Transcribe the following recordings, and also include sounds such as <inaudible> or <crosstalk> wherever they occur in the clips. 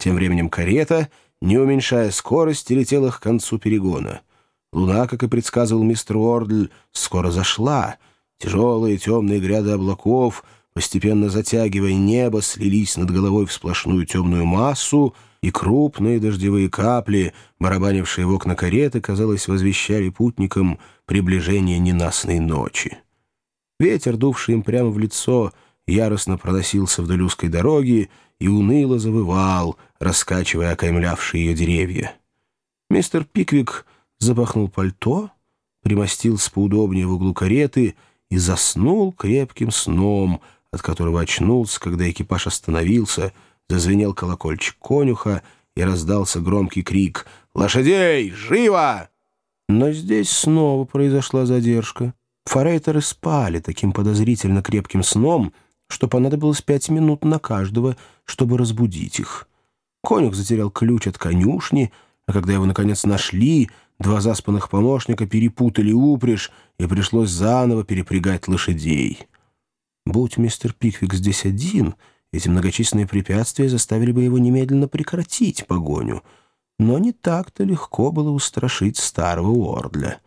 Тем временем карета, не уменьшая скорости, летела к концу перегона. Луна, как и предсказывал мистер Уордль, скоро зашла. Тяжелые темные гряды облаков, постепенно затягивая небо, слились над головой в сплошную темную массу, и крупные дождевые капли, барабанившие в окна кареты, казалось, возвещали путникам приближение ненастной ночи. Ветер, дувший им прямо в лицо, яростно проносился вдоль узкой дороги и уныло завывал, раскачивая окаймлявшие ее деревья. Мистер Пиквик запахнул пальто, примостился поудобнее в углу кареты и заснул крепким сном, от которого очнулся, когда экипаж остановился, зазвенел колокольчик конюха и раздался громкий крик «Лошадей! Живо!» Но здесь снова произошла задержка. Форейтеры спали таким подозрительно крепким сном, что понадобилось пять минут на каждого, чтобы разбудить их. Конюх затерял ключ от конюшни, а когда его, наконец, нашли, два заспанных помощника перепутали упряжь, и пришлось заново перепрягать лошадей. Будь мистер Пиквик здесь один, эти многочисленные препятствия заставили бы его немедленно прекратить погоню. Но не так-то легко было устрашить старого Уордля.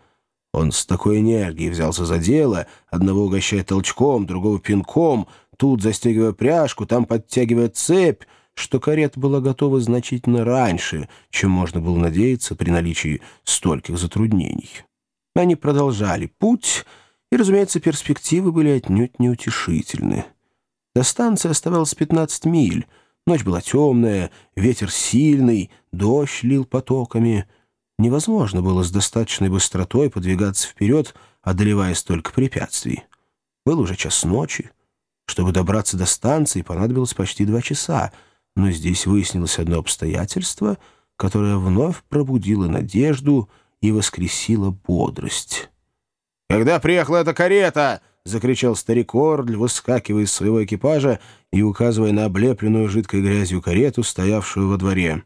Он с такой энергией взялся за дело, одного угощая толчком, другого пинком, тут застегивая пряжку, там подтягивая цепь, что карета была готова значительно раньше, чем можно было надеяться при наличии стольких затруднений. Они продолжали путь, и, разумеется, перспективы были отнюдь неутешительны. До станции оставалось 15 миль, ночь была темная, ветер сильный, дождь лил потоками. Невозможно было с достаточной быстротой подвигаться вперед, одолевая столько препятствий. Был уже час ночи. Чтобы добраться до станции, понадобилось почти два часа — но здесь выяснилось одно обстоятельство, которое вновь пробудило надежду и воскресило бодрость. «Когда приехала эта карета!» — закричал старик Ордль, выскакивая из своего экипажа и указывая на облепленную жидкой грязью карету, стоявшую во дворе.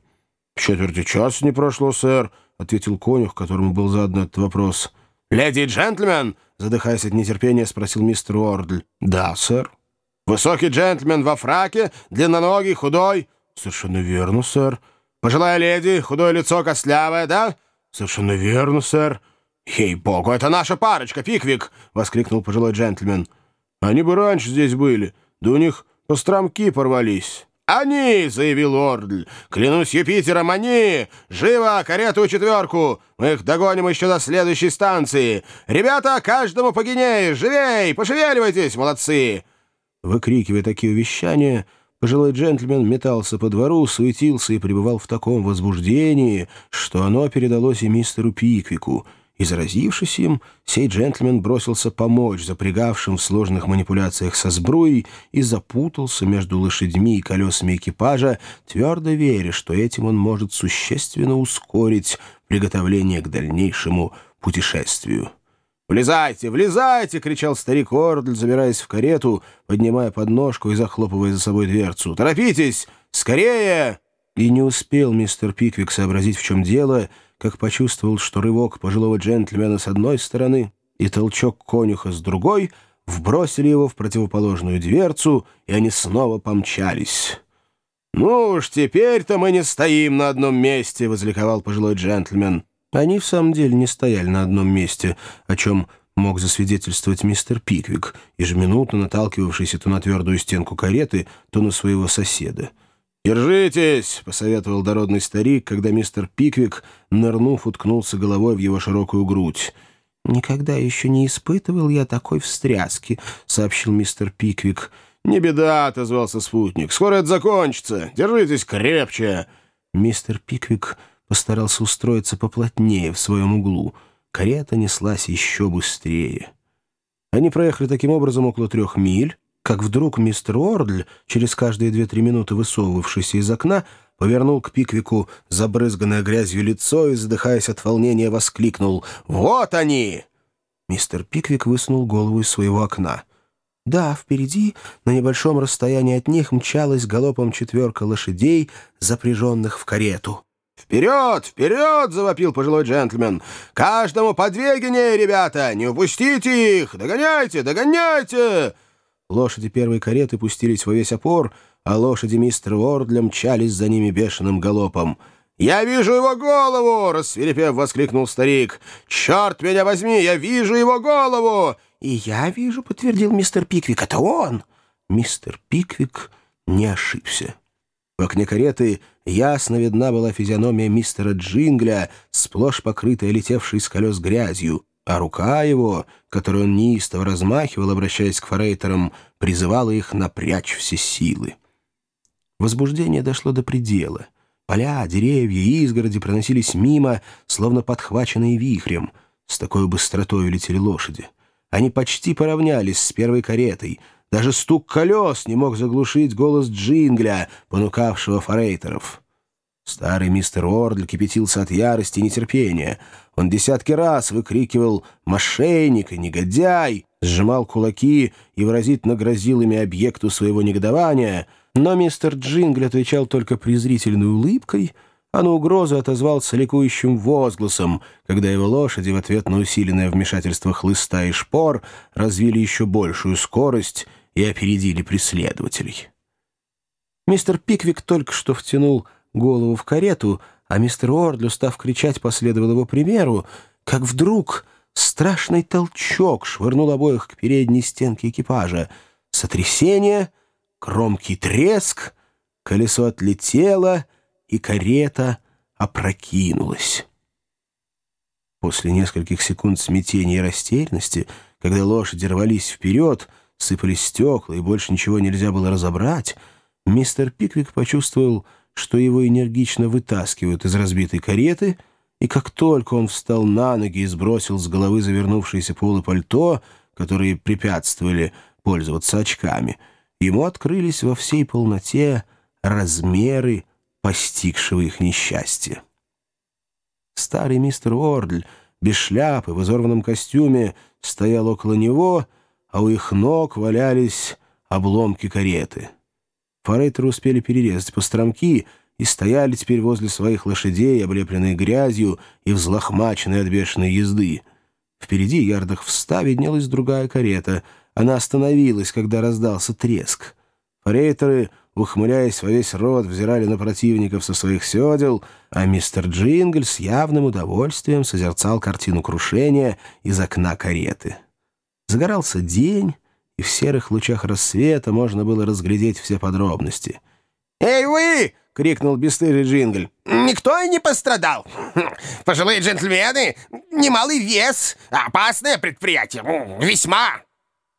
«В четверти часа не прошло, сэр», — ответил конюх, которому был задан этот вопрос. «Леди и джентльмен!» — задыхаясь от нетерпения, спросил мистер Ордль. «Да, сэр». Высокий джентльмен во фраке, длинноногий, худой. Совершенно верно, сэр. Пожилая леди, худое лицо костлявое, да? Совершенно верно, сэр. «Ей-богу, это наша парочка, Пиквик!» — воскликнул пожилой джентльмен. «Они бы раньше здесь были, да у них постромки порвались». «Они!» — заявил Ордль. «Клянусь Юпитером, они! Живо, карету четверку! Мы их догоним еще до следующей станции! Ребята, каждому по генее! Живей! Пошевеливайтесь, молодцы!» Выкрикивая такие увещания, пожилой джентльмен метался по двору, суетился и пребывал в таком возбуждении, что оно передалось и мистеру Пиквику. И, заразившись им, сей джентльмен бросился помочь запрягавшим в сложных манипуляциях со сбруей и запутался между лошадьми и колесами экипажа, твердо веря, что этим он может существенно ускорить приготовление к дальнейшему путешествию. «Влезайте, влезайте!» — кричал старик Ордль, забираясь в карету, поднимая подножку и захлопывая за собой дверцу. «Торопитесь! Скорее!» И не успел мистер Пиквик сообразить, в чем дело, как почувствовал, что рывок пожилого джентльмена с одной стороны и толчок конюха с другой вбросили его в противоположную дверцу, и они снова помчались. «Ну уж теперь-то мы не стоим на одном месте!» — возликовал пожилой джентльмен. Они в самом деле не стояли на одном месте, о чем мог засвидетельствовать мистер Пиквик, ежеминутно наталкивавшийся то на твердую стенку кареты, то на своего соседа. «Держитесь!» — посоветовал дородный старик, когда мистер Пиквик, нырнув, уткнулся головой в его широкую грудь. «Никогда еще не испытывал я такой встряски», — сообщил мистер Пиквик. «Не беда», — отозвался спутник. «Скоро это закончится. Держитесь крепче». Мистер Пиквик постарался устроиться поплотнее в своем углу. Карета неслась еще быстрее. Они проехали таким образом около трех миль, как вдруг мистер Ордль, через каждые две-три минуты высовывавшийся из окна, повернул к Пиквику забрызганное грязью лицо и, задыхаясь от волнения, воскликнул «Вот они!» Мистер Пиквик высунул голову из своего окна. Да, впереди, на небольшом расстоянии от них, мчалась галопом четверка лошадей, запряженных в карету. «Вперед! Вперед!» — завопил пожилой джентльмен. «Каждому по две гинеи, ребята! Не упустите их! Догоняйте! Догоняйте!» лошади первой кареты пустились во весь опор, а лошади мистера Уордля мчались за ними бешеным галопом. «Я вижу его голову!» — рассверепев воскликнул старик. «Черт меня возьми, я вижу его голову!» «И я вижу», — подтвердил мистер Пиквик, — «это он!» Мистер Пиквик не ошибся. В окне кареты ясно видна была физиономия мистера Джингля, сплошь покрытая летевшей с колес грязью, а рука его, которую он неистово размахивал, обращаясь к форейтерам, призывала их напрячь все силы. Возбуждение дошло до предела — Поля, деревья и изгороди проносились мимо, словно подхваченные вихрем. С такой быстротой летели лошади. Они почти поравнялись с первой каретой. Даже стук колес не мог заглушить голос Джингля, понукавшего форейтеров. Старый мистер Ордль кипятился от ярости и нетерпения. Он десятки раз выкрикивал «мошенник» и «негодяй», сжимал кулаки и выразительно грозил ими объекту своего негодования — но мистер Джингль отвечал только презрительной улыбкой, а на угрозу отозвался ликующим возгласом, когда его лошади в ответ на усиленное вмешательство хлыста и шпор развили еще большую скорость и опередили преследователей. Мистер Пиквик только что втянул голову в карету, а мистер Уордлю, став кричать, последовал его примеру, как вдруг страшный толчок швырнул обоих к передней стенке экипажа. Сотрясение — Громкий треск, колесо отлетело, и карета опрокинулась. После нескольких секунд смятения и растерянности, когда лошади рвались вперед, сыпались стекла и больше ничего нельзя было разобрать, мистер Пиквик почувствовал, что его энергично вытаскивают из разбитой кареты, и как только он встал на ноги и сбросил с головы завернувшиеся полы пальто, которые препятствовали пользоваться очками — ему открылись во всей полноте размеры постигшего их несчастья. Старый мистер Ордль, без шляпы, в изорванном костюме, стоял около него, а у их ног валялись обломки кареты. Форейтеры успели перерезать постромки и стояли теперь возле своих лошадей, облепленные грязью и взлохмаченные от бешеной езды. Впереди, ярдах в ста, виднелась другая карета — она остановилась, когда раздался треск. Форейтеры, ухмыляясь во весь рот, взирали на противников со своих седел, а мистер Джингль с явным удовольствием созерцал картину крушения из окна кареты. Загорался день, и в серых лучах рассвета можно было разглядеть все подробности. «Эй, вы!» — крикнул бесстыжий Джингль. «Никто и не пострадал. Пожилые джентльмены, немалый вес, опасное предприятие, весьма».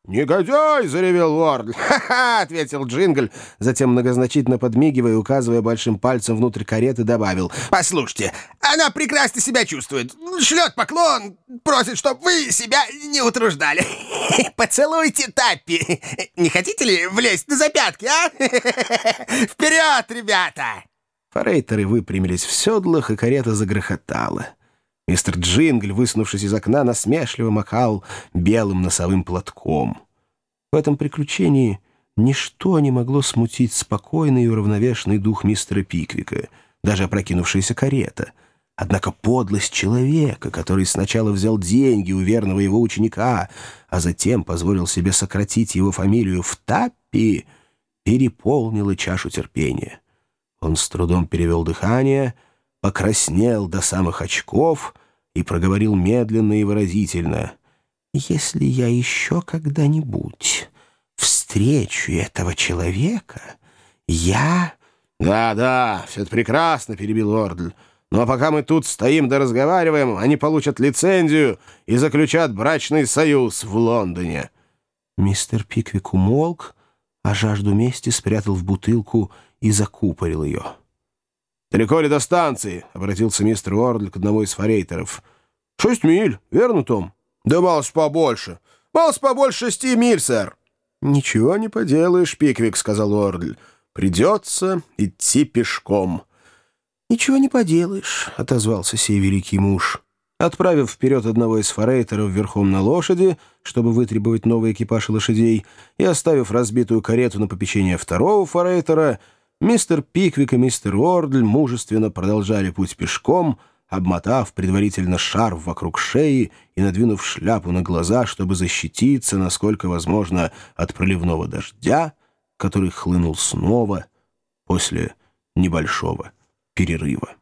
«Негодяй!» — заревел Уорд. «Ха-ха!» — ответил Джингль, затем многозначительно подмигивая и указывая большим пальцем внутрь кареты, добавил. «Послушайте, она прекрасно себя чувствует. Шлет поклон, просит, чтобы вы себя не утруждали. <laughs> Поцелуйте Таппи. Не хотите ли влезть на запятки, а? <laughs> Вперед, ребята!» Форейтеры выпрямились в седлах, и карета загрохотала. Мистер Джингль, высунувшись из окна, насмешливо махал белым носовым платком. В этом приключении ничто не могло смутить спокойный и уравновешенный дух мистера Пиквика, даже опрокинувшаяся карета. Однако подлость человека, который сначала взял деньги у верного его ученика, а затем позволил себе сократить его фамилию в Таппи, переполнила чашу терпения. Он с трудом перевел дыхание — покраснел до самых очков и проговорил медленно и выразительно. «Если я еще когда-нибудь встречу этого человека, я...» «Да, да, все это прекрасно», — перебил Ордль. «Ну а пока мы тут стоим да разговариваем, они получат лицензию и заключат брачный союз в Лондоне». Мистер Пиквик умолк, а жажду мести спрятал в бутылку и закупорил ее. «Далеко ли до станции?» — обратился мистер Уордл к одному из форейтеров. «Шесть миль, верно, Том?» «Да малость побольше. Малость побольше шести миль, сэр». «Ничего не поделаешь, Пиквик», — сказал Уордль. «Придется идти пешком». «Ничего не поделаешь», — отозвался сей великий муж. Отправив вперед одного из форейтеров верхом на лошади, чтобы вытребовать новый экипаж лошадей, и оставив разбитую карету на попечение второго форейтера, Мистер Пиквик и мистер Уордль мужественно продолжали путь пешком, обмотав предварительно шарф вокруг шеи и надвинув шляпу на глаза, чтобы защититься, насколько возможно, от проливного дождя, который хлынул снова после небольшого перерыва.